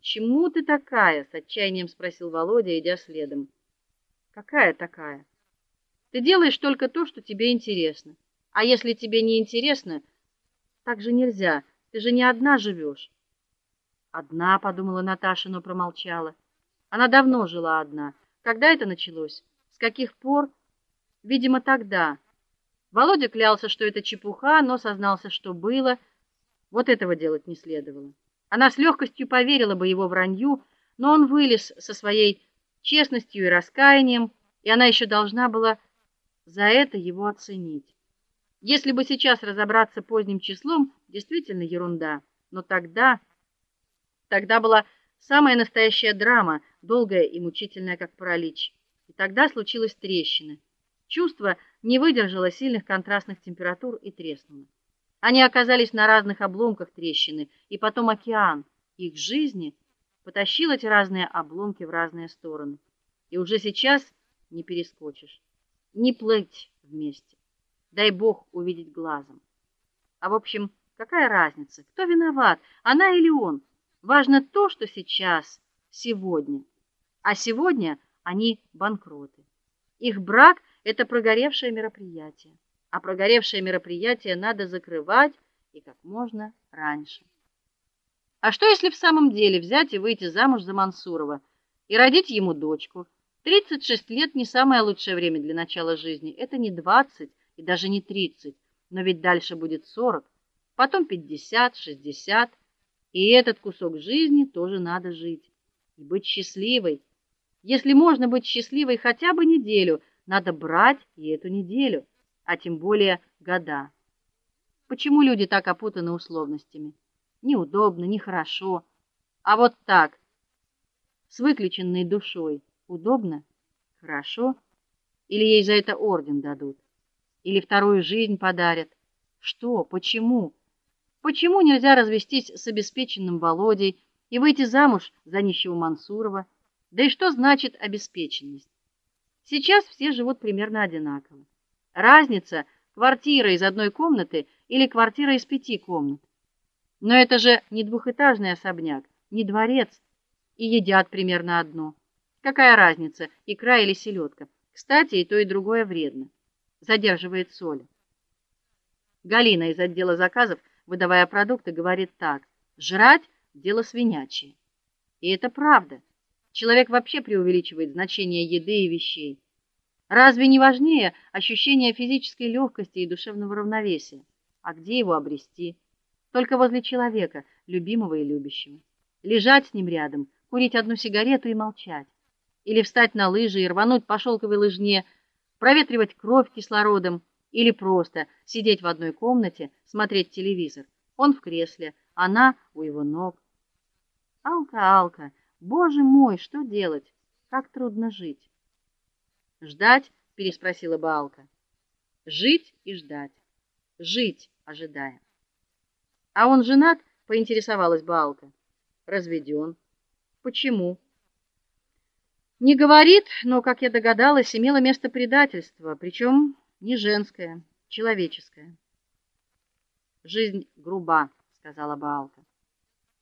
"Почему ты такая?" с отчаянием спросил Володя, идя следом. "Какая такая? Ты делаешь только то, что тебе интересно. А если тебе не интересно, так же нельзя. Ты же не одна живешь. Одна, подумала Наташа, но промолчала. Она давно жила одна. Когда это началось? С каких пор? Видимо, тогда. Володя клялся, что это чепуха, но сознался, что было. Вот этого делать не следовало. Она с легкостью поверила бы его вранью, но он вылез со своей честностью и раскаянием, и она еще должна была за это его оценить. Если бы сейчас разобраться поздним числом, действительно ерунда, но тогда тогда была самая настоящая драма, долгая и мучительная, как паралич. И тогда случилась трещина. Чувство не выдержало сильных контрастных температур и треснуло. Они оказались на разных обломках трещины, и потом океан их жизни потащил эти разные обломки в разные стороны. И уже сейчас не перескочишь, не плыть вместе. Дай бог увидеть глазом. А в общем, какая разница, кто виноват, она или он? Важно то, что сейчас, сегодня. А сегодня они банкроты. Их брак это прогоревшее мероприятие. А прогоревшее мероприятие надо закрывать и как можно раньше. А что если в самом деле взять и выйти замуж за Мансурова и родить ему дочку? 36 лет не самое лучшее время для начала жизни. Это не 20 и даже не 30, но ведь дальше будет 40, потом 50, 60, и этот кусок жизни тоже надо жить и быть счастливой. Если можно быть счастливой хотя бы неделю, надо брать и эту неделю, а тем более года. Почему люди так опутаны условностями? Неудобно, нехорошо. А вот так, с выключенной душой, удобно, хорошо, или ей за это орден дадут, или вторую жизнь подарят. Что? Почему? Почему нельзя развестись с обеспеченным Володей и выйти замуж за нищего Мансурова? Да и что значит обеспеченность? Сейчас все живут примерно одинаково. Разница квартира из одной комнаты или квартира из пяти комнат. Но это же не двухэтажный особняк, не дворец, и едят примерно одно. Какая разница, икра или селедка? Кстати, и то, и другое вредно. Задерживает соль. Галина из отдела заказов выдавая продукты, говорит так: "Жрать дело свинячье". И это правда. Человек вообще преувеличивает значение еды и вещей. Разве не важнее ощущение физической легкости и душевного равновесия? А где его обрести? Только возле человека, любимого и любящего. Лежать с ним рядом, курить одну сигарету и молчать. Или встать на лыжи и рвануть по шелковой лыжне, проветривать кровь кислородом или просто сидеть в одной комнате, смотреть телевизор. Он в кресле, она у его ног. Алка, Алка, боже мой, что делать? Как трудно жить. Ждать, переспросила Балка. Жить и ждать. Жить, ожидая. А он женат? поинтересовалась Балка. Разведен. Почему? Не говорит, но, как я догадалась, имело место предательство, причем не женское, человеческое. Жизнь груба, сказала Балка.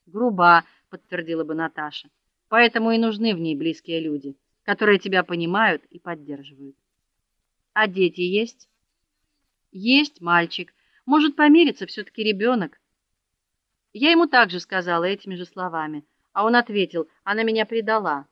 Груба, подтвердила бы Наташа. Поэтому и нужны в ней близкие люди, которые тебя понимают и поддерживают. А дети есть? Есть мальчик. Может, помириться все таки ребенок. Я ему также сказала этими же словами, а он ответил: "Она меня предала".